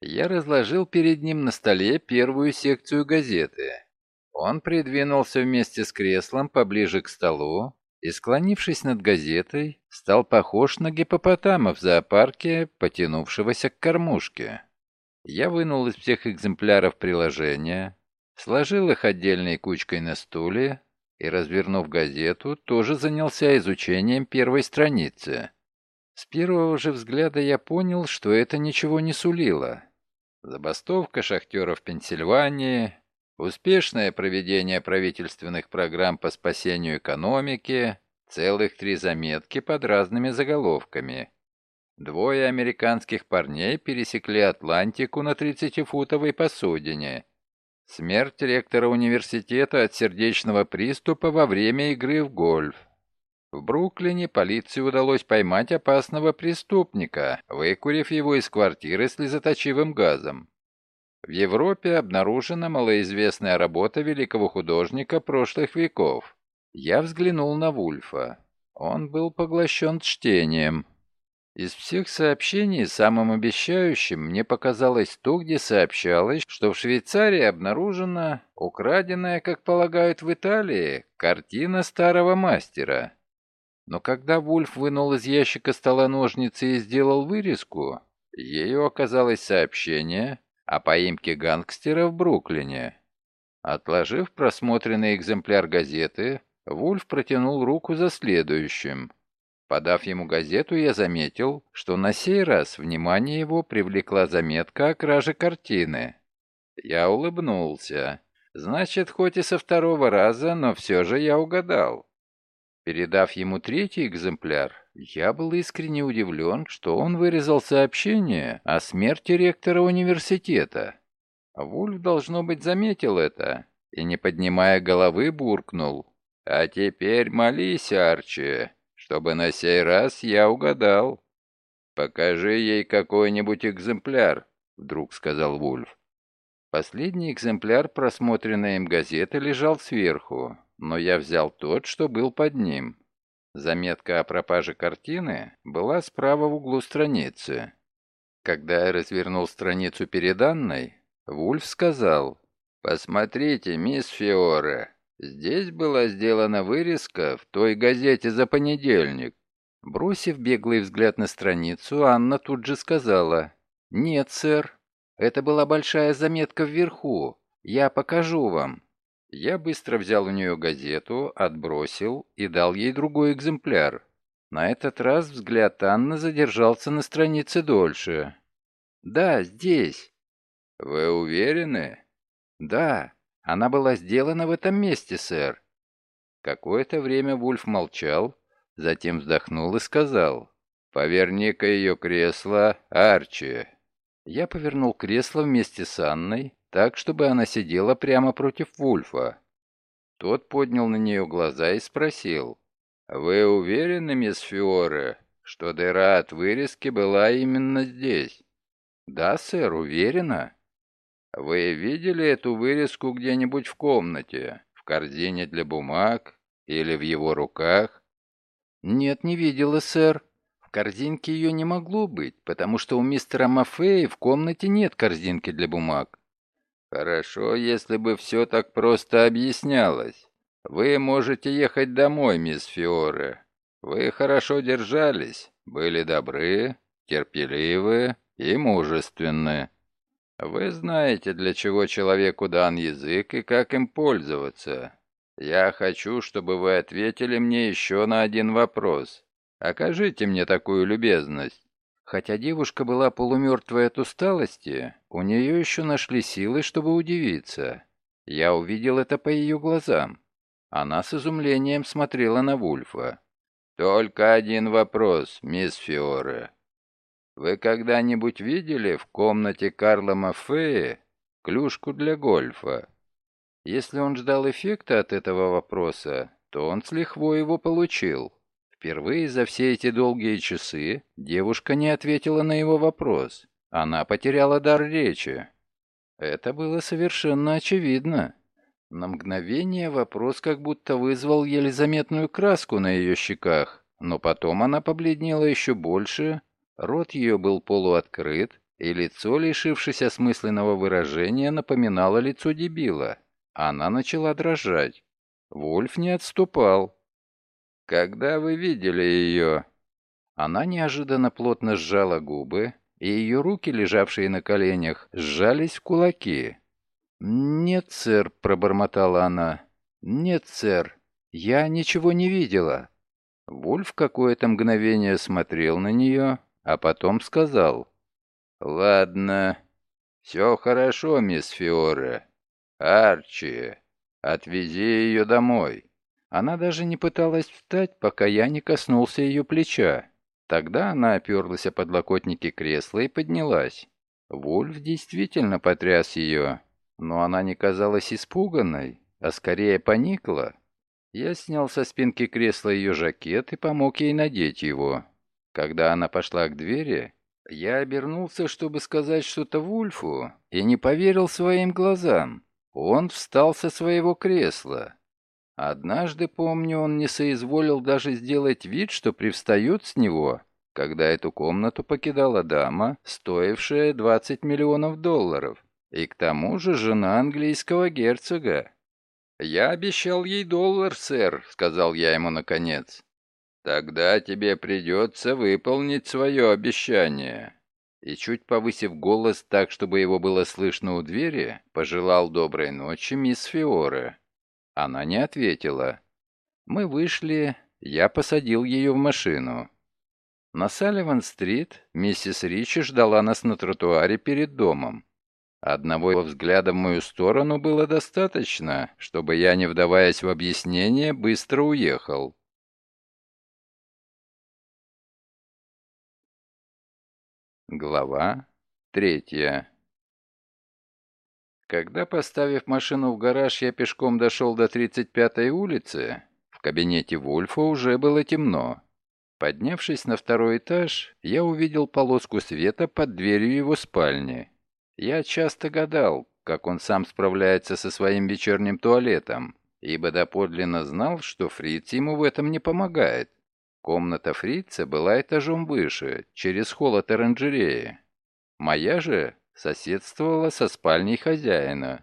Я разложил перед ним на столе первую секцию газеты. Он придвинулся вместе с креслом поближе к столу и, склонившись над газетой, стал похож на гипопотама в зоопарке, потянувшегося к кормушке. Я вынул из всех экземпляров приложения, сложил их отдельной кучкой на стуле и, развернув газету, тоже занялся изучением первой страницы. С первого же взгляда я понял, что это ничего не сулило. Забастовка шахтеров Пенсильвании, успешное проведение правительственных программ по спасению экономики, целых три заметки под разными заголовками. Двое американских парней пересекли Атлантику на 30-футовой посудине. Смерть ректора университета от сердечного приступа во время игры в гольф. В Бруклине полиции удалось поймать опасного преступника, выкурив его из квартиры слезоточивым газом. В Европе обнаружена малоизвестная работа великого художника прошлых веков. Я взглянул на Вульфа. Он был поглощен чтением. Из всех сообщений самым обещающим мне показалось то, где сообщалось, что в Швейцарии обнаружена украденная, как полагают в Италии, картина старого мастера. Но когда Вульф вынул из ящика стола ножницы и сделал вырезку, ею оказалось сообщение о поимке гангстера в Бруклине. Отложив просмотренный экземпляр газеты, Вульф протянул руку за следующим. Подав ему газету, я заметил, что на сей раз внимание его привлекла заметка о краже картины. Я улыбнулся. Значит, хоть и со второго раза, но все же я угадал. Передав ему третий экземпляр, я был искренне удивлен, что он вырезал сообщение о смерти ректора университета. Вульф, должно быть, заметил это и, не поднимая головы, буркнул. «А теперь молись, Арчи, чтобы на сей раз я угадал». «Покажи ей какой-нибудь экземпляр», — вдруг сказал Вульф. Последний экземпляр просмотренной им газеты лежал сверху, но я взял тот, что был под ним. Заметка о пропаже картины была справа в углу страницы. Когда я развернул страницу перед Анной, Вульф сказал, «Посмотрите, мисс Фиоре, здесь была сделана вырезка в той газете за понедельник». Бросив беглый взгляд на страницу, Анна тут же сказала, «Нет, сэр, это была большая заметка вверху. Я покажу вам». Я быстро взял у нее газету, отбросил и дал ей другой экземпляр. На этот раз взгляд Анны задержался на странице дольше. «Да, здесь». «Вы уверены?» «Да, она была сделана в этом месте, сэр». Какое-то время Вульф молчал, затем вздохнул и сказал, «Поверни-ка ее кресло, Арчи». Я повернул кресло вместе с Анной, так, чтобы она сидела прямо против Вульфа. Тот поднял на нее глаза и спросил, «Вы уверены, мисс Фиоре, что дыра от вырезки была именно здесь?» «Да, сэр, уверена». «Вы видели эту вырезку где-нибудь в комнате, в корзине для бумаг или в его руках?» «Нет, не видела, сэр. В корзинке ее не могло быть, потому что у мистера Мафея в комнате нет корзинки для бумаг. «Хорошо, если бы все так просто объяснялось. Вы можете ехать домой, мисс Фиоре. Вы хорошо держались, были добры, терпеливы и мужественны. Вы знаете, для чего человеку дан язык и как им пользоваться. Я хочу, чтобы вы ответили мне еще на один вопрос. Окажите мне такую любезность. Хотя девушка была полумертвой от усталости, у нее еще нашли силы, чтобы удивиться. Я увидел это по ее глазам. Она с изумлением смотрела на Вульфа. «Только один вопрос, мисс Фиоре. Вы когда-нибудь видели в комнате Карла Мафея клюшку для гольфа?» Если он ждал эффекта от этого вопроса, то он с лихвой его получил. Впервые за все эти долгие часы девушка не ответила на его вопрос. Она потеряла дар речи. Это было совершенно очевидно. На мгновение вопрос как будто вызвал еле заметную краску на ее щеках, но потом она побледнела еще больше, рот ее был полуоткрыт, и лицо, лишившись осмысленного выражения, напоминало лицо дебила. Она начала дрожать. Вульф не отступал. «Когда вы видели ее?» Она неожиданно плотно сжала губы, и ее руки, лежавшие на коленях, сжались в кулаки. «Нет, сэр», — пробормотала она. «Нет, сэр, я ничего не видела». Вульф какое-то мгновение смотрел на нее, а потом сказал. «Ладно, все хорошо, мисс Фиора. Арчи, отвези ее домой». Она даже не пыталась встать, пока я не коснулся ее плеча. Тогда она оперлась о подлокотники кресла и поднялась. Вульф действительно потряс ее, но она не казалась испуганной, а скорее поникла. Я снял со спинки кресла ее жакет и помог ей надеть его. Когда она пошла к двери, я обернулся, чтобы сказать что-то Вульфу, и не поверил своим глазам. Он встал со своего кресла. Однажды, помню, он не соизволил даже сделать вид, что привстает с него, когда эту комнату покидала дама, стоившая 20 миллионов долларов, и к тому же жена английского герцога. «Я обещал ей доллар, сэр», — сказал я ему наконец. «Тогда тебе придется выполнить свое обещание». И чуть повысив голос так, чтобы его было слышно у двери, пожелал доброй ночи мисс Фиоре. Она не ответила. Мы вышли, я посадил ее в машину. На Салливан-стрит миссис Ричи ждала нас на тротуаре перед домом. Одного его взгляда в мою сторону было достаточно, чтобы я, не вдаваясь в объяснение, быстро уехал. Глава третья Когда, поставив машину в гараж, я пешком дошел до 35-й улицы, в кабинете Вульфа уже было темно. Поднявшись на второй этаж, я увидел полоску света под дверью его спальни. Я часто гадал, как он сам справляется со своим вечерним туалетом, ибо доподлинно знал, что Фриц ему в этом не помогает. Комната Фрица была этажом выше, через холл от оранжереи. Моя же соседствовала со спальней хозяина.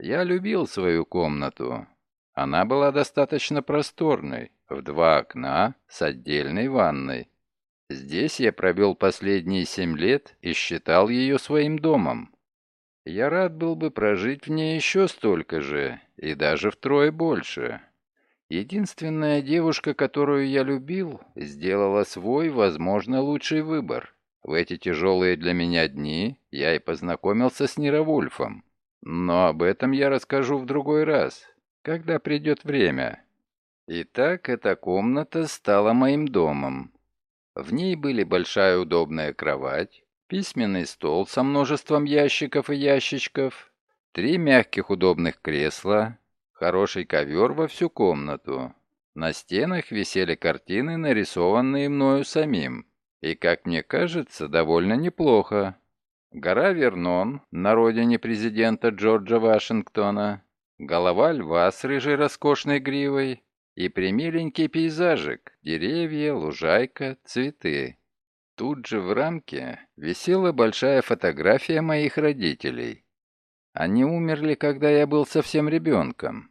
Я любил свою комнату. Она была достаточно просторной, в два окна с отдельной ванной. Здесь я провел последние семь лет и считал ее своим домом. Я рад был бы прожить в ней еще столько же, и даже втрое больше. Единственная девушка, которую я любил, сделала свой, возможно, лучший выбор. В эти тяжелые для меня дни я и познакомился с Нировульфом. Но об этом я расскажу в другой раз, когда придет время. Итак, эта комната стала моим домом. В ней были большая удобная кровать, письменный стол со множеством ящиков и ящичков, три мягких удобных кресла, Хороший ковер во всю комнату. На стенах висели картины, нарисованные мною самим. И, как мне кажется, довольно неплохо. Гора Вернон на родине президента Джорджа Вашингтона, голова льва с рыжей роскошной гривой и примиленький пейзажик, деревья, лужайка, цветы. Тут же в рамке висела большая фотография моих родителей. Они умерли, когда я был совсем ребенком.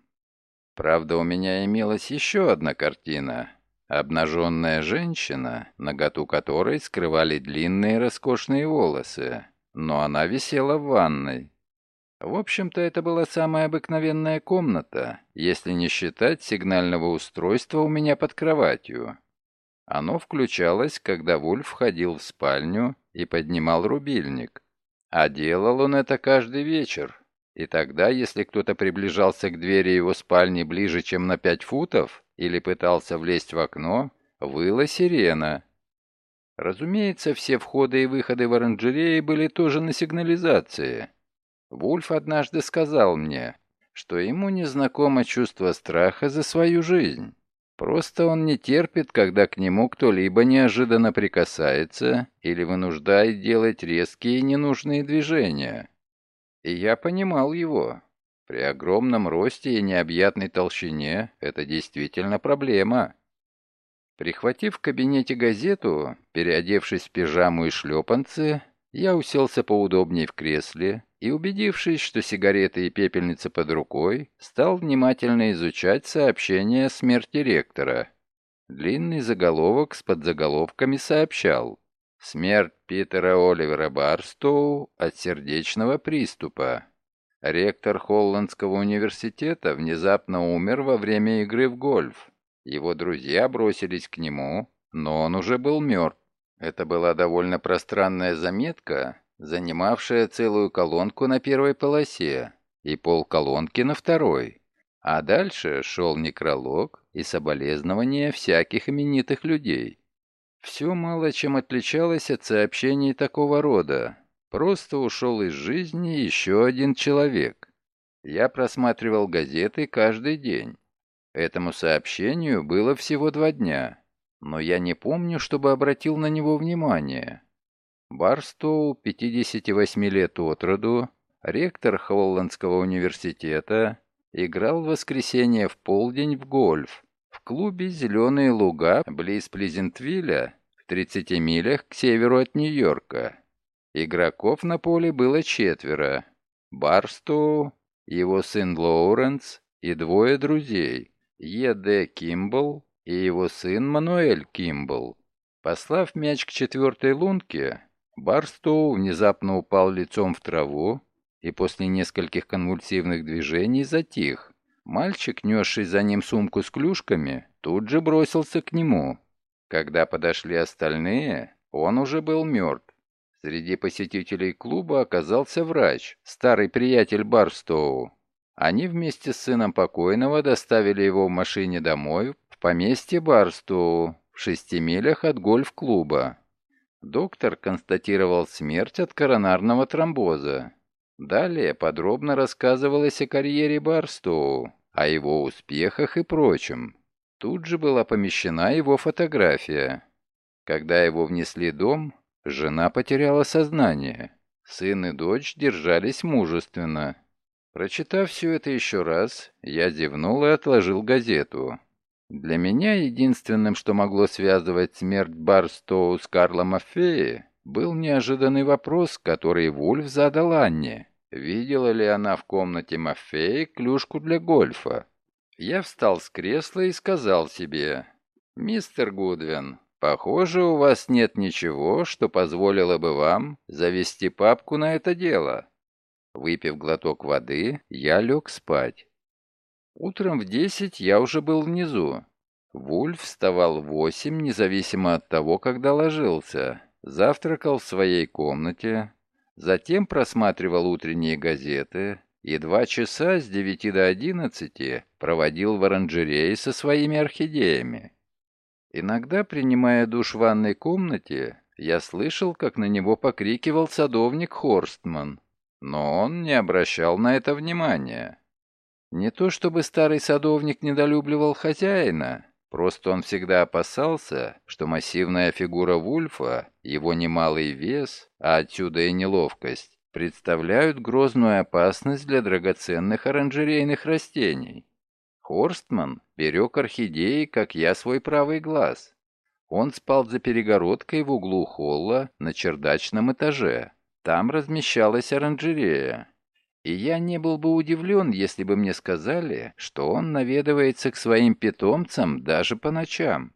Правда, у меня имелась еще одна картина. Обнаженная женщина, наготу которой скрывали длинные роскошные волосы, но она висела в ванной. В общем-то, это была самая обыкновенная комната, если не считать сигнального устройства у меня под кроватью. Оно включалось, когда Вульф входил в спальню и поднимал рубильник. А делал он это каждый вечер. И тогда, если кто-то приближался к двери его спальни ближе, чем на пять футов, или пытался влезть в окно, выла сирена. Разумеется, все входы и выходы в оранжереи были тоже на сигнализации. Вульф однажды сказал мне, что ему не знакомо чувство страха за свою жизнь. Просто он не терпит, когда к нему кто-либо неожиданно прикасается или вынуждает делать резкие ненужные движения. И я понимал его. При огромном росте и необъятной толщине это действительно проблема. Прихватив в кабинете газету, переодевшись в пижаму и шлепанцы, я уселся поудобнее в кресле и, убедившись, что сигареты и пепельница под рукой, стал внимательно изучать сообщение о смерти ректора. Длинный заголовок с подзаголовками сообщал «Смерть Питера Оливера Барстоу от сердечного приступа». Ректор Холландского университета внезапно умер во время игры в гольф. Его друзья бросились к нему, но он уже был мертв. Это была довольно пространная заметка, занимавшая целую колонку на первой полосе и полколонки на второй. А дальше шел некролог и соболезнования всяких именитых людей. Все мало чем отличалось от сообщений такого рода. Просто ушел из жизни еще один человек. Я просматривал газеты каждый день. Этому сообщению было всего два дня но я не помню, чтобы обратил на него внимание. Барстоу, 58 лет от роду, ректор Холландского университета, играл в воскресенье в полдень в гольф в клубе «Зеленые луга» близ Плизентвилля в 30 милях к северу от Нью-Йорка. Игроков на поле было четверо. Барстоу, его сын Лоуренс и двое друзей – Е.Д. Кимбл и его сын Мануэль Кимбл. Послав мяч к четвертой лунке, Барстоу внезапно упал лицом в траву и после нескольких конвульсивных движений затих. Мальчик, несший за ним сумку с клюшками, тут же бросился к нему. Когда подошли остальные, он уже был мертв. Среди посетителей клуба оказался врач, старый приятель Барстоу. Они вместе с сыном покойного доставили его в машине домой в поместье Барстоу, в шести милях от гольф-клуба. Доктор констатировал смерть от коронарного тромбоза. Далее подробно рассказывалось о карьере Барстоу, о его успехах и прочем. Тут же была помещена его фотография. Когда его внесли дом, жена потеряла сознание. Сын и дочь держались мужественно. Прочитав все это еще раз, я зевнул и отложил газету. Для меня единственным, что могло связывать смерть Барстоу с Карлом Маффеи, был неожиданный вопрос, который Вульф задал Анне. Видела ли она в комнате Маффеи клюшку для гольфа? Я встал с кресла и сказал себе, «Мистер Гудвин, похоже, у вас нет ничего, что позволило бы вам завести папку на это дело». Выпив глоток воды, я лег спать. Утром в десять я уже был внизу. Вульф вставал в восемь, независимо от того, когда ложился. Завтракал в своей комнате, затем просматривал утренние газеты и два часа с девяти до одиннадцати проводил в оранжерее со своими орхидеями. Иногда, принимая душ в ванной комнате, я слышал, как на него покрикивал садовник Хорстман, но он не обращал на это внимания. Не то чтобы старый садовник недолюбливал хозяина, просто он всегда опасался, что массивная фигура Вульфа, его немалый вес, а отсюда и неловкость, представляют грозную опасность для драгоценных оранжерейных растений. Хорстман берег орхидеи, как я свой правый глаз. Он спал за перегородкой в углу холла на чердачном этаже. Там размещалась оранжерея, и я не был бы удивлен, если бы мне сказали, что он наведывается к своим питомцам даже по ночам.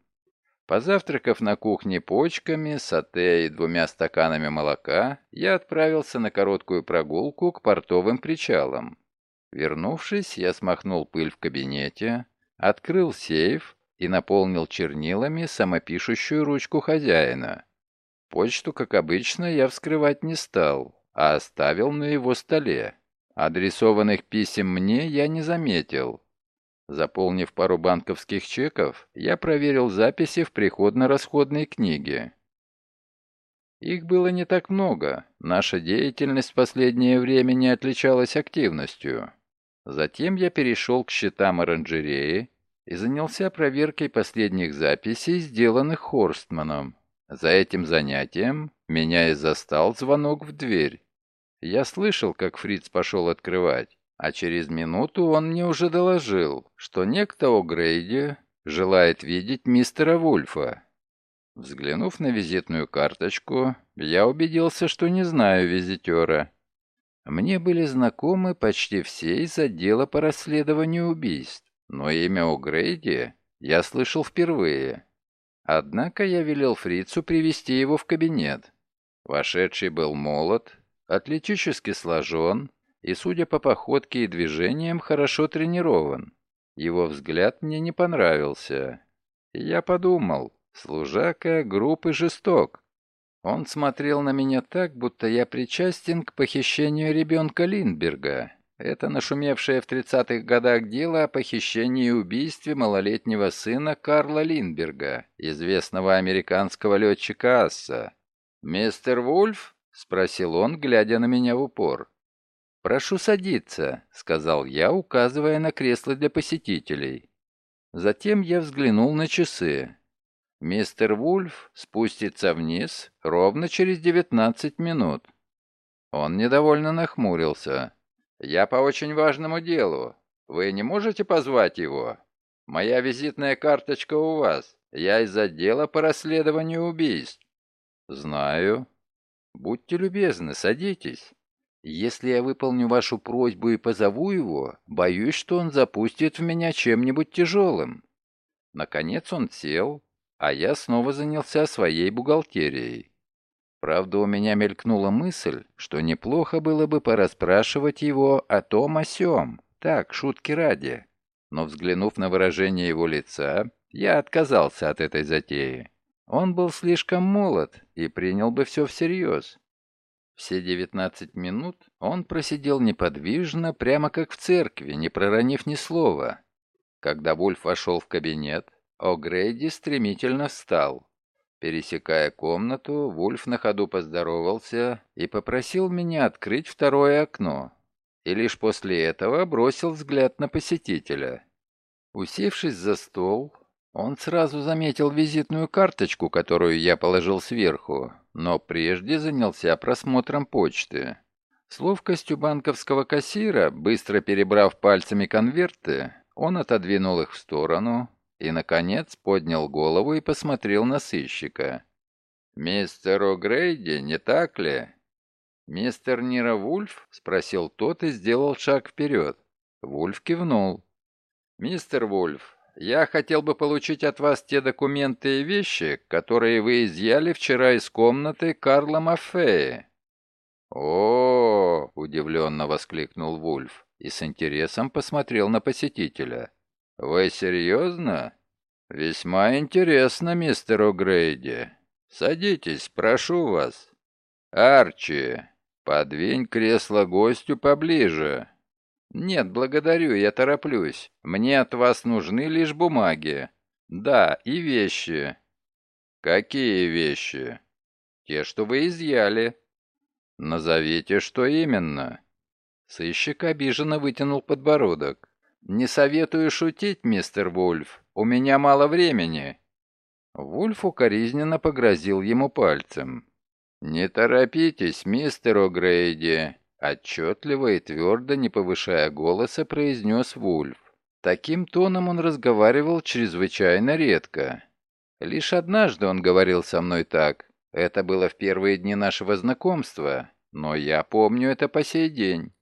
Позавтракав на кухне почками, сате и двумя стаканами молока, я отправился на короткую прогулку к портовым причалам. Вернувшись, я смахнул пыль в кабинете, открыл сейф и наполнил чернилами самопишущую ручку хозяина. Почту, как обычно, я вскрывать не стал, а оставил на его столе. Адресованных писем мне я не заметил. Заполнив пару банковских чеков, я проверил записи в приходно-расходной книге. Их было не так много, наша деятельность в последнее время не отличалась активностью. Затем я перешел к счетам оранжереи и занялся проверкой последних записей, сделанных Хорстманом. За этим занятием меня и застал звонок в дверь. Я слышал, как Фриц пошел открывать, а через минуту он мне уже доложил, что некто О'Грейди желает видеть мистера Вульфа. Взглянув на визитную карточку, я убедился, что не знаю визитера. Мне были знакомы почти все из отдела по расследованию убийств, но имя О'Грейди я слышал впервые. Однако я велел фрицу привести его в кабинет. Вошедший был молод, атлетически сложен и, судя по походке и движениям, хорошо тренирован. Его взгляд мне не понравился. я подумал, служака груб и жесток. Он смотрел на меня так, будто я причастен к похищению ребенка Линдберга. Это нашумевшее в 30-х годах дело о похищении и убийстве малолетнего сына Карла Линдберга, известного американского летчика Асса. «Мистер Вульф?» — спросил он, глядя на меня в упор. «Прошу садиться», — сказал я, указывая на кресло для посетителей. Затем я взглянул на часы. Мистер Вульф спустится вниз ровно через 19 минут. Он недовольно нахмурился. «Я по очень важному делу. Вы не можете позвать его? Моя визитная карточка у вас. Я из отдела по расследованию убийств». «Знаю. Будьте любезны, садитесь». Если я выполню вашу просьбу и позову его, боюсь, что он запустит в меня чем-нибудь тяжелым». Наконец он сел, а я снова занялся своей бухгалтерией. Правда, у меня мелькнула мысль, что неплохо было бы порасспрашивать его о том о сём, так, шутки ради. Но взглянув на выражение его лица, я отказался от этой затеи. Он был слишком молод и принял бы все всерьез. Все девятнадцать минут он просидел неподвижно, прямо как в церкви, не проронив ни слова. Когда Вульф вошел в кабинет, О'Грейди стремительно встал. Пересекая комнату, Вульф на ходу поздоровался и попросил меня открыть второе окно. И лишь после этого бросил взгляд на посетителя. Усевшись за стол, он сразу заметил визитную карточку, которую я положил сверху, но прежде занялся просмотром почты. С ловкостью банковского кассира, быстро перебрав пальцами конверты, он отодвинул их в сторону и, наконец, поднял голову и посмотрел на сыщика. «Мистер О'Грейди, не так ли?» «Мистер Нира Вульф?» — спросил тот и сделал шаг вперед. Вульф кивнул. «Мистер Вульф, я хотел бы получить от вас те документы и вещи, которые вы изъяли вчера из комнаты Карла Маффея». «О!», -о — удивленно воскликнул Вульф и с интересом посмотрел на посетителя. «Вы серьезно?» «Весьма интересно, мистер О'Грейди. Садитесь, прошу вас. Арчи, подвинь кресло гостю поближе. «Нет, благодарю, я тороплюсь. Мне от вас нужны лишь бумаги. Да, и вещи». «Какие вещи?» «Те, что вы изъяли». «Назовите, что именно». Сыщик обиженно вытянул подбородок. «Не советую шутить, мистер Вульф. У меня мало времени». Вульф укоризненно погрозил ему пальцем. «Не торопитесь, мистер О'Грейди. Отчетливо и твердо, не повышая голоса, произнес Вульф. Таким тоном он разговаривал чрезвычайно редко. Лишь однажды он говорил со мной так. Это было в первые дни нашего знакомства, но я помню это по сей день.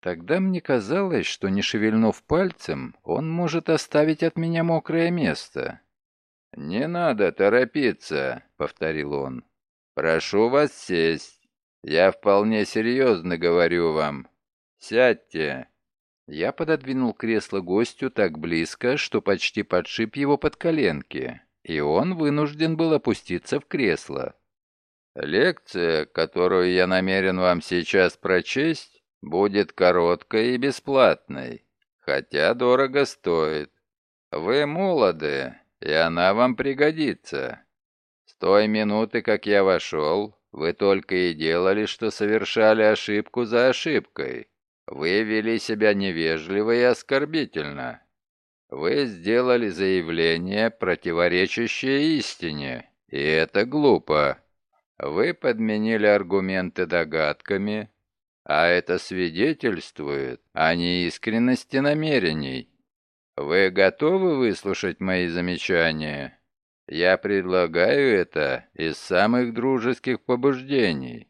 Тогда мне казалось, что, не шевельнув пальцем, он может оставить от меня мокрое место. «Не надо торопиться», — повторил он. «Прошу вас сесть». Я вполне серьезно говорю вам. Сядьте. Я пододвинул кресло гостю так близко, что почти подшип его под коленки, и он вынужден был опуститься в кресло. Лекция, которую я намерен вам сейчас прочесть, будет короткой и бесплатной, хотя дорого стоит. Вы молоды, и она вам пригодится. С той минуты, как я вошел, вы только и делали, что совершали ошибку за ошибкой. Вы вели себя невежливо и оскорбительно. Вы сделали заявление, противоречащее истине, и это глупо. Вы подменили аргументы догадками, а это свидетельствует о неискренности намерений. Вы готовы выслушать мои замечания? Я предлагаю это из самых дружеских побуждений».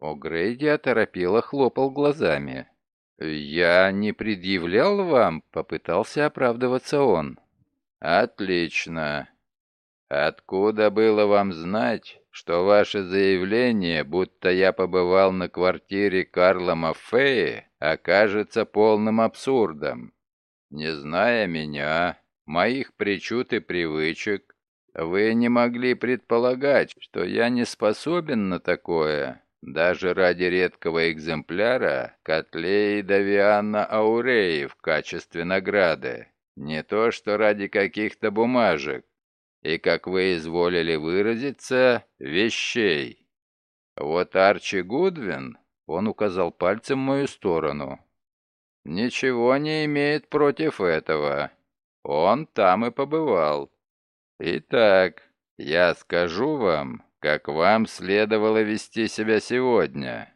О'Грейди оторопело хлопал глазами. «Я не предъявлял вам», — попытался оправдываться он. «Отлично. Откуда было вам знать, что ваше заявление, будто я побывал на квартире Карла Маффеи, окажется полным абсурдом? Не зная меня, моих причуд и привычек, вы не могли предполагать, что я не способен на такое, даже ради редкого экземпляра Котлеи Давианна Ауреи в качестве награды. Не то, что ради каких-то бумажек. И, как вы изволили выразиться, вещей. Вот Арчи Гудвин, он указал пальцем мою сторону, ничего не имеет против этого. Он там и побывал. Итак, я скажу вам, как вам следовало вести себя сегодня.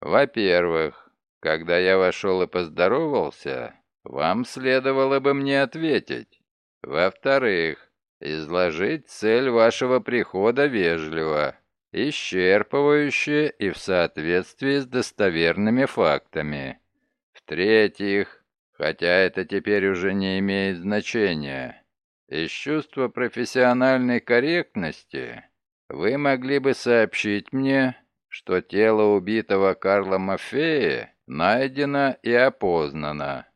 Во-первых, когда я вошел и поздоровался, вам следовало бы мне ответить. Во-вторых, изложить цель вашего прихода вежливо, исчерпывающе и в соответствии с достоверными фактами. В-третьих, хотя это теперь уже не имеет значения, из чувства профессиональной корректности вы могли бы сообщить мне, что тело убитого Карла Мафея найдено и опознано,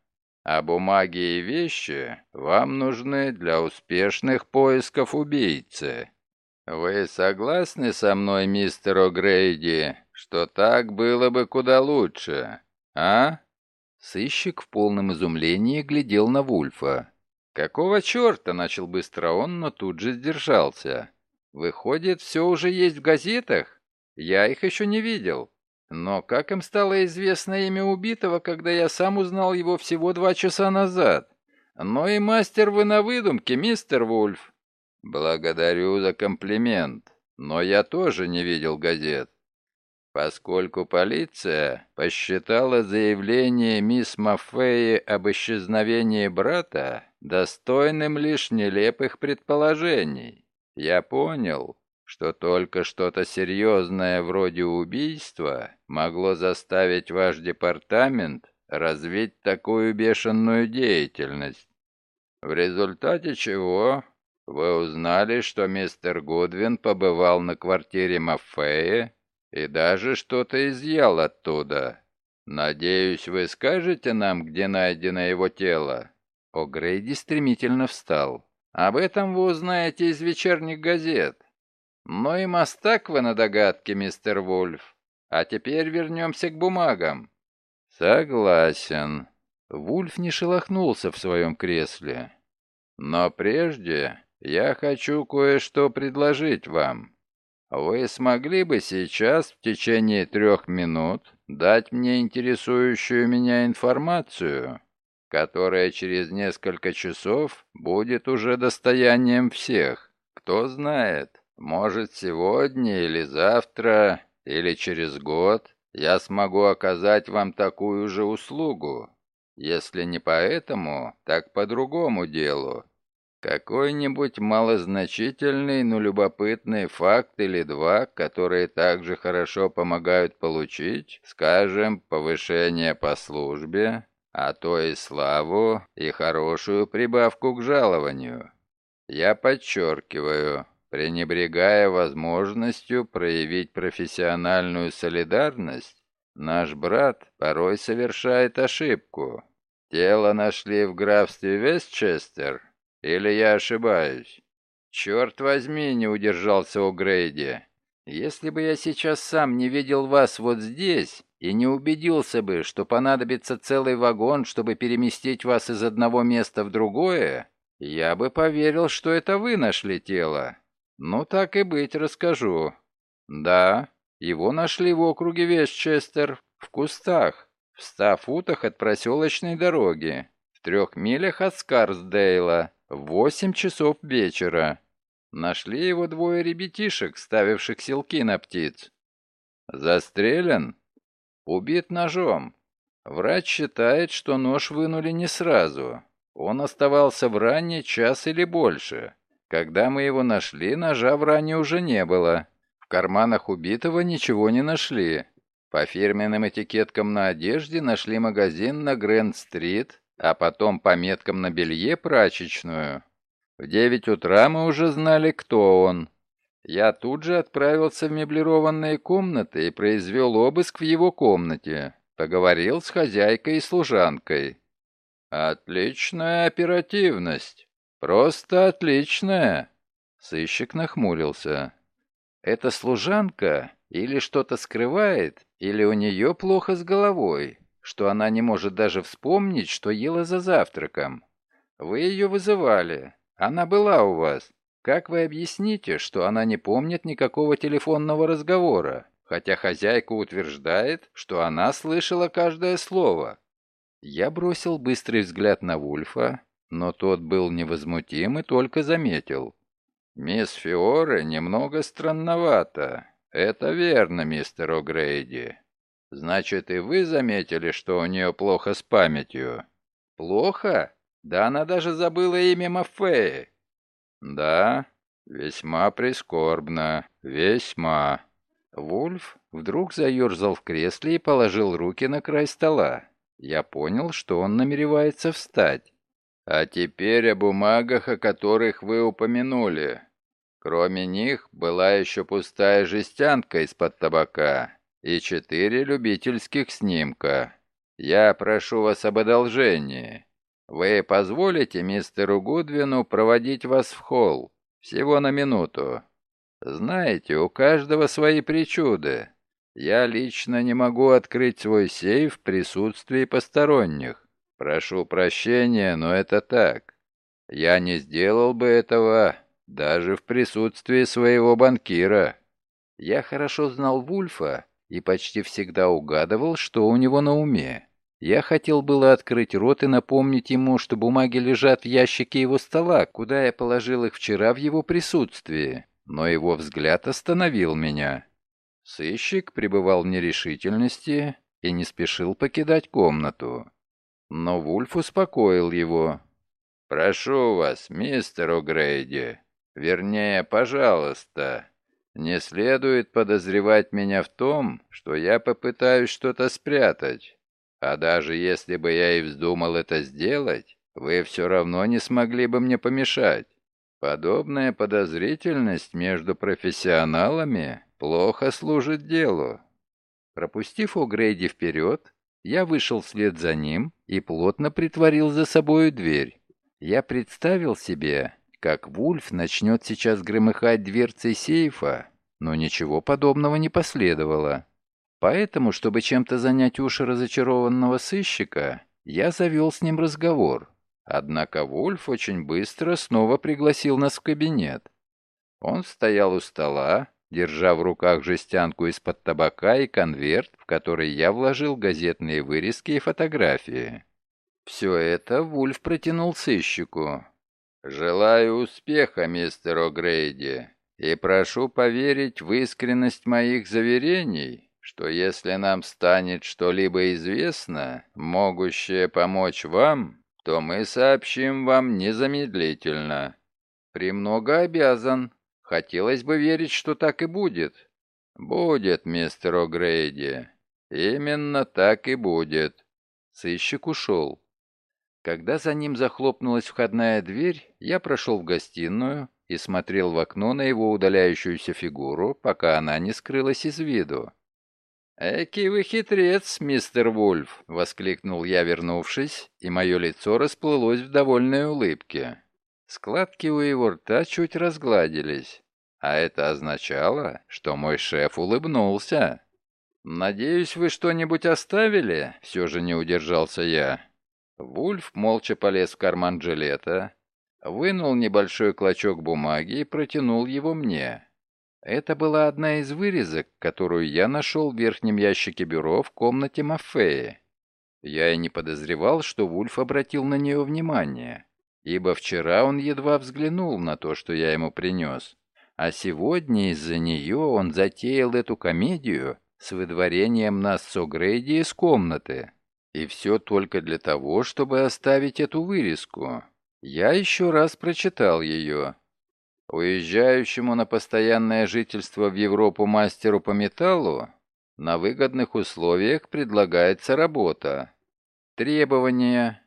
а бумаги и вещи вам нужны для успешных поисков убийцы. Вы согласны со мной, мистер О'Грейди, что так было бы куда лучше, а?» Сыщик в полном изумлении глядел на Вульфа. «Какого черта?» — начал быстро он, но тут же сдержался. «Выходит, все уже есть в газетах? Я их еще не видел. Но как им стало известно имя убитого, когда я сам узнал его всего два часа назад? Но и мастер вы на выдумке, мистер Вульф». «Благодарю за комплимент, но я тоже не видел газет поскольку полиция посчитала заявление мисс Маффеи об исчезновении брата достойным лишь нелепых предположений. Я понял, что только что-то серьезное вроде убийства могло заставить ваш департамент развить такую бешеную деятельность. В результате чего вы узнали, что мистер Гудвин побывал на квартире Маффея и даже что-то изъял оттуда. Надеюсь, вы скажете нам, где найдено его тело?» О'Грейди стремительно встал. «Об этом вы узнаете из вечерних газет. Ну и мастак вы на догадке, мистер Вульф. А теперь вернемся к бумагам». «Согласен». Вульф не шелохнулся в своем кресле. «Но прежде я хочу кое-что предложить вам. Вы смогли бы сейчас в течение трех минут дать мне интересующую меня информацию, которая через несколько часов будет уже достоянием всех. Кто знает, может сегодня или завтра, или через год я смогу оказать вам такую же услугу. Если не по этому, так по другому делу. Какой-нибудь малозначительный, но любопытный факт или два, которые также хорошо помогают получить, скажем, повышение по службе, а то и славу и хорошую прибавку к жалованию. Я подчеркиваю, пренебрегая возможностью проявить профессиональную солидарность, наш брат порой совершает ошибку. Тело нашли в графстве Вестчестер – или я ошибаюсь? Черт возьми, не удержался у Грейди. Если бы я сейчас сам не видел вас вот здесь и не убедился бы, что понадобится целый вагон, чтобы переместить вас из одного места в другое, я бы поверил, что это вы нашли тело. Ну, так и быть, расскажу. Да, его нашли в округе Вестчестер, в кустах, в ста футах от проселочной дороги, в трех милях от Скарсдейла, Восемь часов вечера. Нашли его двое ребятишек, ставивших селки на птиц. Застрелен? Убит ножом. Врач считает, что нож вынули не сразу. Он оставался в ране час или больше. Когда мы его нашли, ножа в ране уже не было. В карманах убитого ничего не нашли. По фирменным этикеткам на одежде нашли магазин на Грэнд-стрит, а потом по меткам на белье прачечную. В девять утра мы уже знали, кто он. Я тут же отправился в меблированные комнаты и произвел обыск в его комнате. Поговорил с хозяйкой и служанкой. Отличная оперативность. Просто отличная. Сыщик нахмурился. Эта служанка или что-то скрывает, или у нее плохо с головой, что она не может даже вспомнить, что ела за завтраком. Вы ее вызывали. Она была у вас. Как вы объясните, что она не помнит никакого телефонного разговора, хотя хозяйка утверждает, что она слышала каждое слово? Я бросил быстрый взгляд на Вульфа, но тот был невозмутим и только заметил. «Мисс Фиоре немного странновато. Это верно, мистер О'Грейди. Значит, и вы заметили, что у нее плохо с памятью?» «Плохо? Да она даже забыла имя Мафеи. «Да, весьма прискорбно, весьма». Вульф вдруг заерзал в кресле и положил руки на край стола. Я понял, что он намеревается встать. «А теперь о бумагах, о которых вы упомянули. Кроме них была еще пустая жестянка из-под табака и четыре любительских снимка. Я прошу вас об одолжении. Вы позволите мистеру Гудвину проводить вас в холл? Всего на минуту. Знаете, у каждого свои причуды. Я лично не могу открыть свой сейф в присутствии посторонних. Прошу прощения, но это так. Я не сделал бы этого даже в присутствии своего банкира. Я хорошо знал Вульфа и почти всегда угадывал, что у него на уме. Я хотел было открыть рот и напомнить ему, что бумаги лежат в ящике его стола, куда я положил их вчера в его присутствии, но его взгляд остановил меня. Сыщик пребывал в нерешительности и не спешил покидать комнату. Но Вульф успокоил его. «Прошу вас, мистер О'Грейди, вернее, пожалуйста, не следует подозревать меня в том, что я попытаюсь что-то спрятать. А даже если бы я и вздумал это сделать, вы все равно не смогли бы мне помешать. Подобная подозрительность между профессионалами плохо служит делу. Пропустив О'Грейди вперед, я вышел вслед за ним и плотно притворил за собою дверь. Я представил себе, как Вульф начнет сейчас громыхать дверцей сейфа, но ничего подобного не последовало. Поэтому, чтобы чем-то занять уши разочарованного сыщика, я завел с ним разговор. Однако Вульф очень быстро снова пригласил нас в кабинет. Он стоял у стола, держа в руках жестянку из-под табака и конверт, в который я вложил газетные вырезки и фотографии. Все это Вульф протянул сыщику. «Желаю успеха, мистер О'Грейди, и прошу поверить в искренность моих заверений, что если нам станет что-либо известно, могущее помочь вам, то мы сообщим вам незамедлительно. Премного обязан. Хотелось бы верить, что так и будет. Будет, мистер О'Грейди. Именно так и будет. Сыщик ушел. Когда за ним захлопнулась входная дверь, я прошел в гостиную и смотрел в окно на его удаляющуюся фигуру, пока она не скрылась из виду. «Экий вы хитрец, мистер Вульф!» — воскликнул я, вернувшись, и мое лицо расплылось в довольной улыбке. Складки у его рта чуть разгладились, а это означало, что мой шеф улыбнулся. «Надеюсь, вы что-нибудь оставили?» — все же не удержался я. Вульф молча полез в карман жилета, вынул небольшой клочок бумаги и протянул его мне. Это была одна из вырезок, которую я нашел в верхнем ящике бюро в комнате Мафеи. Я и не подозревал, что Вульф обратил на нее внимание, ибо вчера он едва взглянул на то, что я ему принес, а сегодня из-за нее он затеял эту комедию с выдворением нас с О'Грейди из комнаты. И все только для того, чтобы оставить эту вырезку. Я еще раз прочитал ее. Уезжающему на постоянное жительство в Европу мастеру по металлу на выгодных условиях предлагается работа. Требования.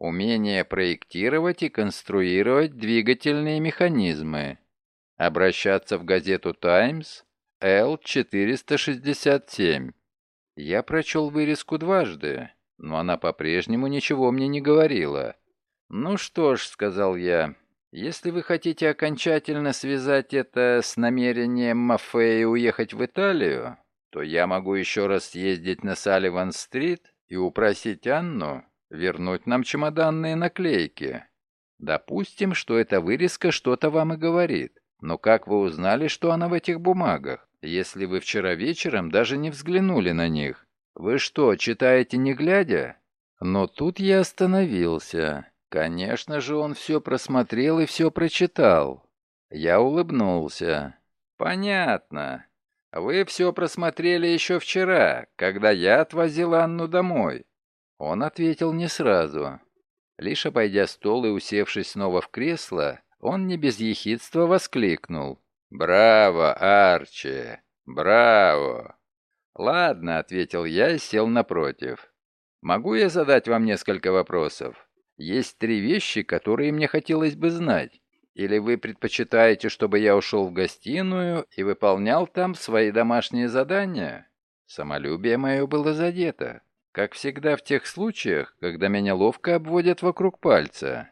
Умение проектировать и конструировать двигательные механизмы. Обращаться в газету «Таймс» Л-467. Я прочел вырезку дважды, но она по-прежнему ничего мне не говорила. «Ну что ж», — сказал я, — «если вы хотите окончательно связать это с намерением Мафея уехать в Италию, то я могу еще раз съездить на Салливан-стрит и упросить Анну вернуть нам чемоданные наклейки. Допустим, что эта вырезка что-то вам и говорит. Но как вы узнали, что она в этих бумагах, если вы вчера вечером даже не взглянули на них? Вы что, читаете не глядя? Но тут я остановился. Конечно же, он все просмотрел и все прочитал. Я улыбнулся. Понятно. Вы все просмотрели еще вчера, когда я отвозил Анну домой. Он ответил не сразу. Лишь обойдя стол и усевшись снова в кресло, он не без ехидства воскликнул. «Браво, Арчи! Браво!» «Ладно», — ответил я и сел напротив. «Могу я задать вам несколько вопросов? Есть три вещи, которые мне хотелось бы знать. Или вы предпочитаете, чтобы я ушел в гостиную и выполнял там свои домашние задания?» Самолюбие мое было задето. Как всегда в тех случаях, когда меня ловко обводят вокруг пальца.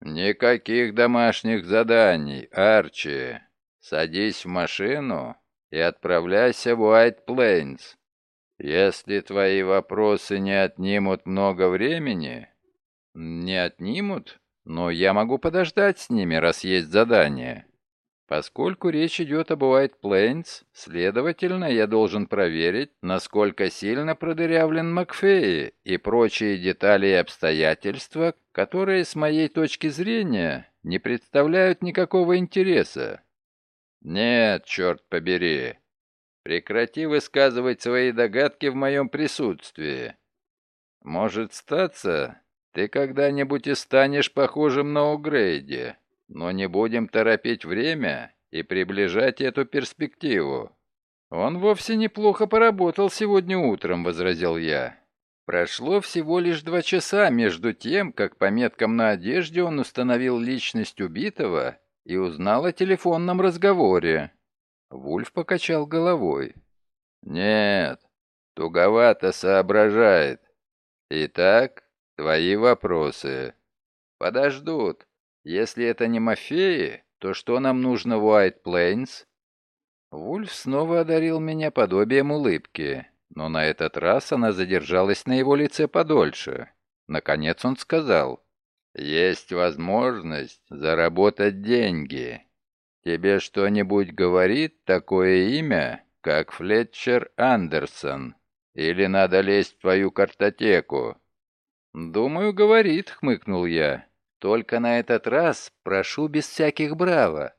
«Никаких домашних заданий, Арчи. Садись в машину и отправляйся в Уайт Плейнс. Если твои вопросы не отнимут много времени...» «Не отнимут? Но я могу подождать с ними, раз есть задание». Поскольку речь идет об White Plains, следовательно, я должен проверить, насколько сильно продырявлен Макфей и прочие детали и обстоятельства, которые, с моей точки зрения, не представляют никакого интереса. Нет, черт побери. Прекрати высказывать свои догадки в моем присутствии. Может статься, ты когда-нибудь и станешь похожим на Угрейди. Но не будем торопить время и приближать эту перспективу. Он вовсе неплохо поработал сегодня утром, возразил я. Прошло всего лишь два часа между тем, как по меткам на одежде он установил личность убитого и узнал о телефонном разговоре. Вульф покачал головой. «Нет, туговато соображает. Итак, твои вопросы. Подождут. Если это не Мафеи, то что нам нужно в Уайт Плейнс?» Вульф снова одарил меня подобием улыбки, но на этот раз она задержалась на его лице подольше. Наконец он сказал, «Есть возможность заработать деньги. Тебе что-нибудь говорит такое имя, как Флетчер Андерсон? Или надо лезть в твою картотеку?» «Думаю, говорит», — хмыкнул я. Только на этот раз прошу без всяких браво.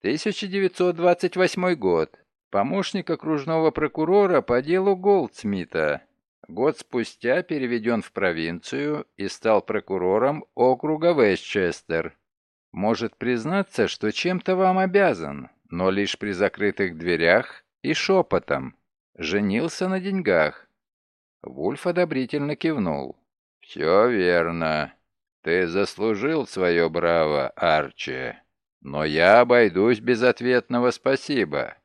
1928 год. Помощник окружного прокурора по делу Голдсмита. Год спустя переведен в провинцию и стал прокурором округа Вестчестер. Может признаться, что чем-то вам обязан, но лишь при закрытых дверях и шепотом. Женился на деньгах. Вульф одобрительно кивнул. «Все верно. Ты заслужил свое браво, Арчи, но я обойдусь без ответного спасибо.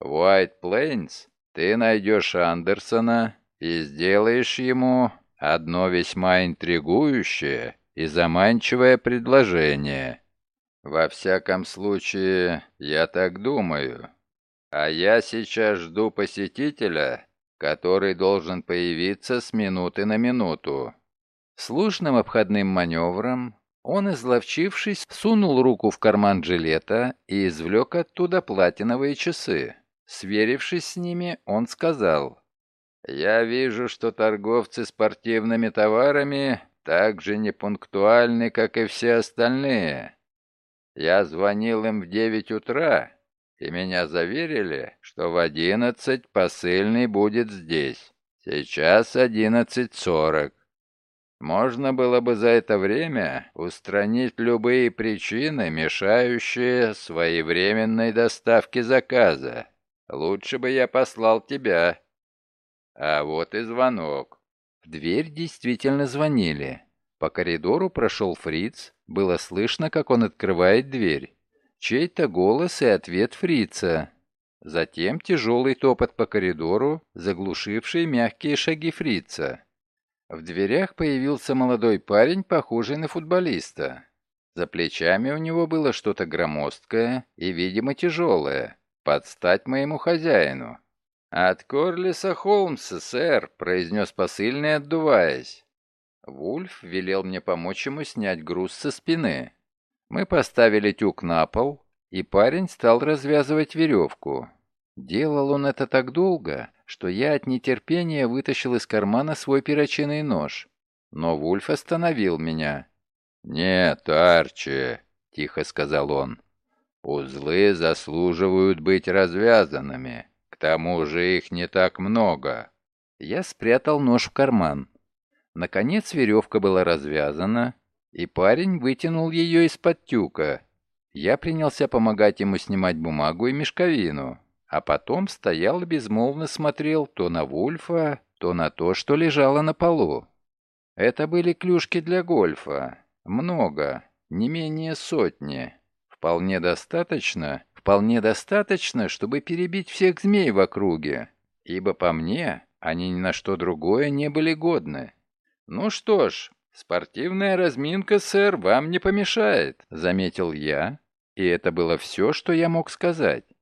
В Уайт Плейнс ты найдешь Андерсона и сделаешь ему одно весьма интригующее и заманчивое предложение. Во всяком случае, я так думаю. А я сейчас жду посетителя, который должен появиться с минуты на минуту. Сложным обходным маневром он, изловчившись, сунул руку в карман жилета и извлек оттуда платиновые часы. Сверившись с ними, он сказал, «Я вижу, что торговцы спортивными товарами так же непунктуальны, как и все остальные. Я звонил им в девять утра, и меня заверили, что в одиннадцать посыльный будет здесь. Сейчас одиннадцать сорок. Можно было бы за это время устранить любые причины, мешающие своевременной доставке заказа. Лучше бы я послал тебя. А вот и звонок. В дверь действительно звонили. По коридору прошел фриц, было слышно, как он открывает дверь. Чей-то голос и ответ фрица. Затем тяжелый топот по коридору, заглушивший мягкие шаги фрица. В дверях появился молодой парень, похожий на футболиста. За плечами у него было что-то громоздкое и, видимо, тяжелое, под стать моему хозяину. «От Корлиса Холмса, сэр», — произнес посыльный, отдуваясь. Вульф велел мне помочь ему снять груз со спины. Мы поставили тюк на пол, и парень стал развязывать веревку. Делал он это так долго, что я от нетерпения вытащил из кармана свой перочинный нож. Но Вульф остановил меня. «Нет, Арчи», — тихо сказал он, — «узлы заслуживают быть развязанными. К тому же их не так много». Я спрятал нож в карман. Наконец веревка была развязана, и парень вытянул ее из-под тюка. Я принялся помогать ему снимать бумагу и мешковину, а потом стоял и безмолвно смотрел то на Вульфа, то на то, что лежало на полу. Это были клюшки для гольфа. Много, не менее сотни. Вполне достаточно, вполне достаточно, чтобы перебить всех змей в округе, ибо по мне они ни на что другое не были годны. «Ну что ж, спортивная разминка, сэр, вам не помешает», — заметил я, и это было все, что я мог сказать.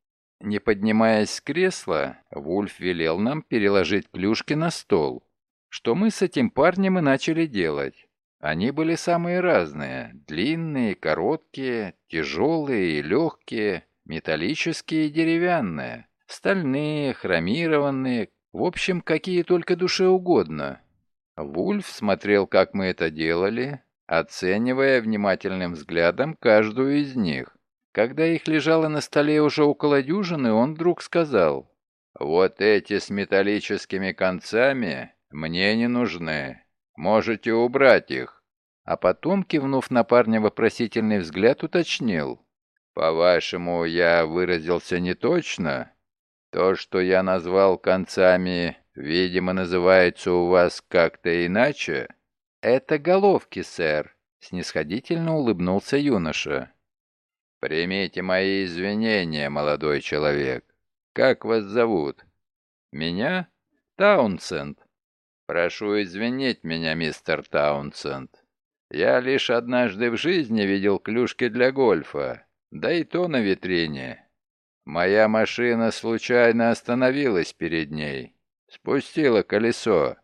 Не поднимаясь с кресла, Вульф велел нам переложить клюшки на стол, что мы с этим парнем и начали делать. Они были самые разные — длинные, короткие, тяжелые и легкие, металлические и деревянные, стальные, хромированные, в общем, какие только душе угодно. Вульф смотрел, как мы это делали, оценивая внимательным взглядом каждую из них. Когда их лежало на столе уже около дюжины, он вдруг сказал, «Вот эти с металлическими концами мне не нужны. Можете убрать их». А потом, кивнув на парня вопросительный взгляд, уточнил, «По-вашему, я выразился не точно? То, что я назвал концами Видимо, называется у вас как-то иначе?» «Это головки, сэр», — снисходительно улыбнулся юноша. «Примите мои извинения, молодой человек. Как вас зовут?» «Меня? Таунсенд. Прошу извинить меня, мистер Таунсенд. Я лишь однажды в жизни видел клюшки для гольфа, да и то на витрине. Моя машина случайно остановилась перед ней спустила колесо.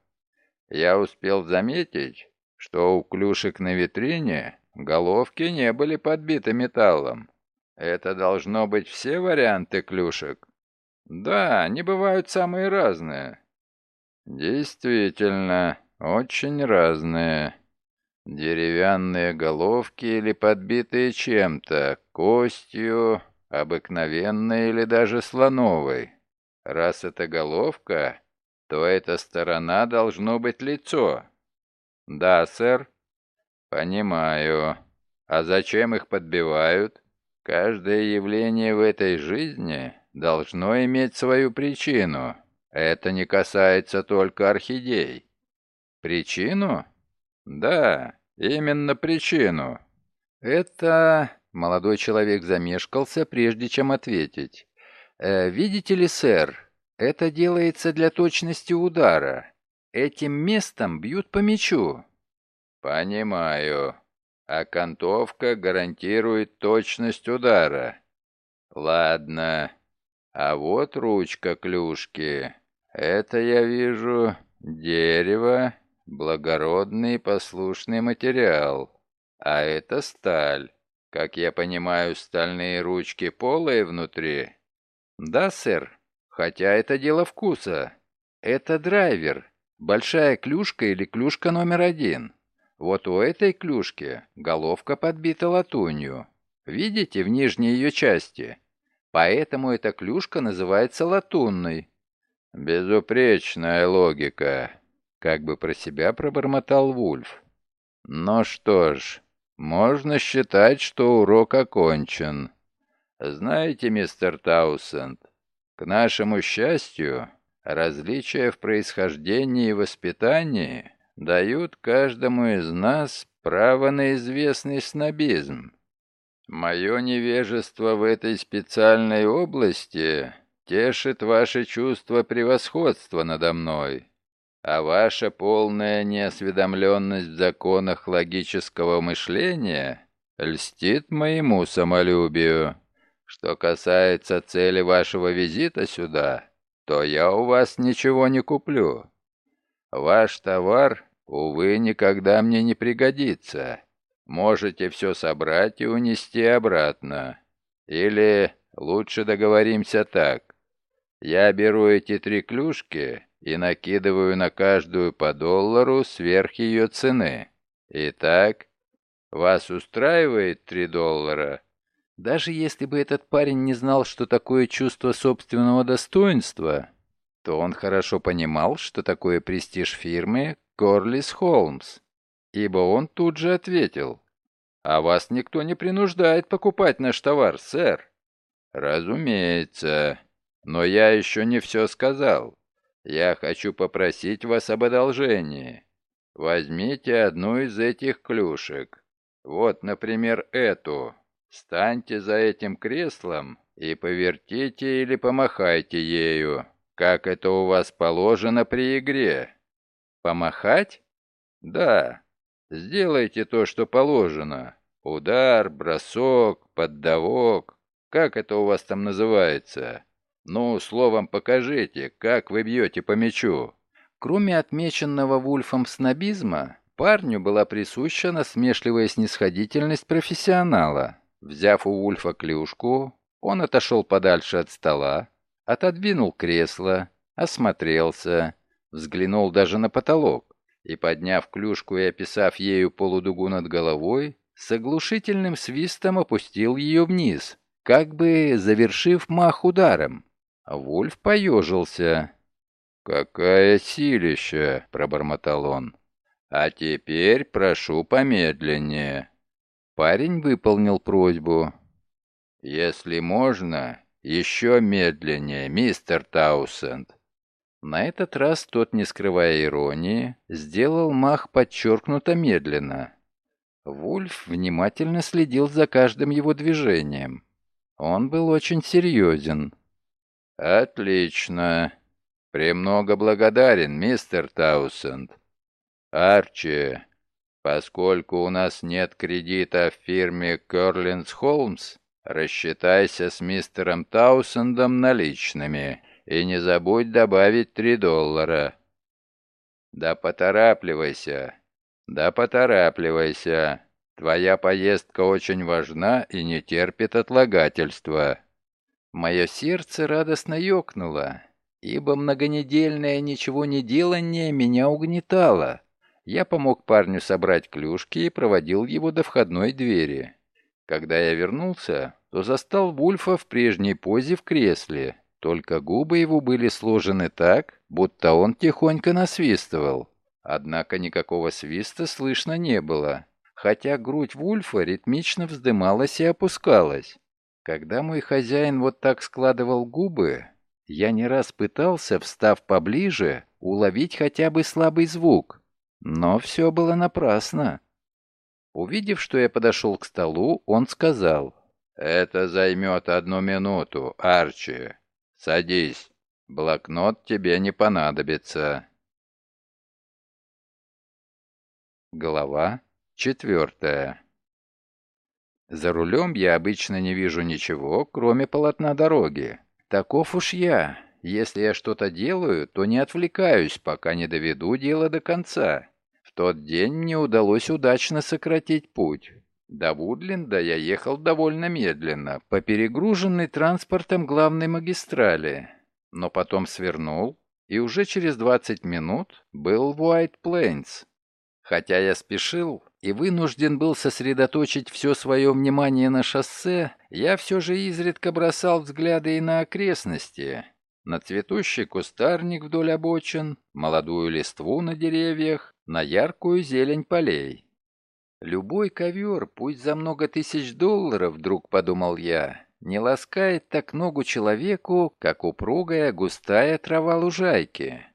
Я успел заметить, что у клюшек на витрине головки не были подбиты металлом. Это должно быть все варианты клюшек. Да, они бывают самые разные. Действительно, очень разные. Деревянные головки или подбитые чем-то, костью, обыкновенной или даже слоновой. Раз это головка, то эта сторона должно быть лицо. Да, сэр. Понимаю. А зачем их подбивают? Каждое явление в этой жизни должно иметь свою причину. Это не касается только орхидей. Причину? Да, именно причину. Это... Молодой человек замешкался, прежде чем ответить. «Э, «Видите ли, сэр, это делается для точности удара. Этим местом бьют по мячу. Понимаю. А окантовка гарантирует точность удара. Ладно. А вот ручка клюшки. Это я вижу дерево, благородный послушный материал. А это сталь. Как я понимаю, стальные ручки полые внутри? Да, сэр. Хотя это дело вкуса. Это драйвер, большая клюшка или клюшка номер один. Вот у этой клюшки головка подбита латунью. Видите, в нижней ее части? Поэтому эта клюшка называется латунной. Безупречная логика. как бы про себя пробормотал Вульф. Ну что ж, можно считать, что урок окончен. Знаете, мистер Таусенд, к нашему счастью, различия в происхождении и воспитании дают каждому из нас право на известный снобизм. Мое невежество в этой специальной области тешит ваше чувство превосходства надо мной а ваша полная неосведомленность в законах логического мышления льстит моему самолюбию. Что касается цели вашего визита сюда, то я у вас ничего не куплю. Ваш товар, увы, никогда мне не пригодится. Можете все собрать и унести обратно. Или лучше договоримся так. Я беру эти три клюшки и накидываю на каждую по доллару сверх ее цены. Итак, вас устраивает три доллара? Даже если бы этот парень не знал, что такое чувство собственного достоинства, то он хорошо понимал, что такое престиж фирмы Корлис Холмс, ибо он тут же ответил, «А вас никто не принуждает покупать наш товар, сэр». «Разумеется, но я еще не все сказал. Я хочу попросить вас об одолжении. Возьмите одну из этих клюшек. Вот, например, эту. Станьте за этим креслом и повертите или помахайте ею, как это у вас положено при игре. Помахать? Да. Сделайте то, что положено. Удар, бросок, поддавок. Как это у вас там называется? «Ну, словом, покажите, как вы бьете по мячу». Кроме отмеченного Вульфом снобизма, парню была присуща насмешливая снисходительность профессионала. Взяв у Вульфа клюшку, он отошел подальше от стола, отодвинул кресло, осмотрелся, взглянул даже на потолок и, подняв клюшку и описав ею полудугу над головой, с оглушительным свистом опустил ее вниз, как бы завершив мах ударом. Вульф поежился. «Какая силища!» — пробормотал он. «А теперь прошу помедленнее». Парень выполнил просьбу. «Если можно, еще медленнее, мистер Таусенд». На этот раз тот, не скрывая иронии, сделал мах подчеркнуто медленно. Вульф внимательно следил за каждым его движением. Он был очень серьезен. «Отлично. Премного благодарен, мистер Таусенд. Арчи, поскольку у нас нет кредита в фирме Керлинс Холмс, рассчитайся с мистером Таусендом наличными и не забудь добавить три доллара». «Да поторапливайся, да поторапливайся. Твоя поездка очень важна и не терпит отлагательства». Мое сердце радостно ёкнуло, ибо многонедельное ничего не делание меня угнетало. Я помог парню собрать клюшки и проводил его до входной двери. Когда я вернулся, то застал Вульфа в прежней позе в кресле, только губы его были сложены так, будто он тихонько насвистывал. Однако никакого свиста слышно не было, хотя грудь Вульфа ритмично вздымалась и опускалась. Когда мой хозяин вот так складывал губы, я не раз пытался, встав поближе, уловить хотя бы слабый звук, но все было напрасно. Увидев, что я подошел к столу, он сказал, «Это займет одну минуту, Арчи. Садись, блокнот тебе не понадобится». Глава четвертая за рулем я обычно не вижу ничего, кроме полотна дороги. Таков уж я. Если я что-то делаю, то не отвлекаюсь, пока не доведу дело до конца. В тот день мне удалось удачно сократить путь. До Вудленда я ехал довольно медленно, по перегруженной транспортом главной магистрали, но потом свернул и уже через 20 минут был в Уайт Плейнс. Хотя я спешил, и вынужден был сосредоточить все свое внимание на шоссе, я все же изредка бросал взгляды и на окрестности. на цветущий кустарник вдоль обочин, молодую листву на деревьях, на яркую зелень полей. «Любой ковер, пусть за много тысяч долларов, вдруг подумал я, не ласкает так ногу человеку, как упругая густая трава лужайки.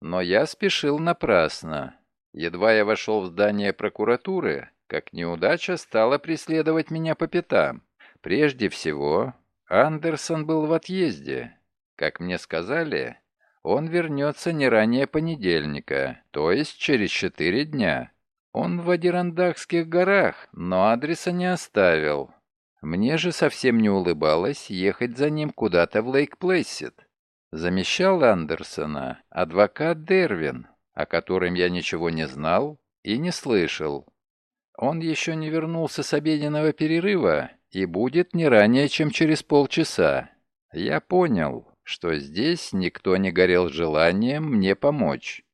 Но я спешил напрасно. Едва я вошел в здание прокуратуры, как неудача стала преследовать меня по пятам. Прежде всего, Андерсон был в отъезде. Как мне сказали, он вернется не ранее понедельника, то есть через четыре дня. Он в Адирондакских горах, но адреса не оставил. Мне же совсем не улыбалось ехать за ним куда-то в Лейк-Плэсид. Замещал Андерсона адвокат Дервин, о котором я ничего не знал и не слышал. Он еще не вернулся с обеденного перерыва и будет не ранее, чем через полчаса. Я понял, что здесь никто не горел желанием мне помочь.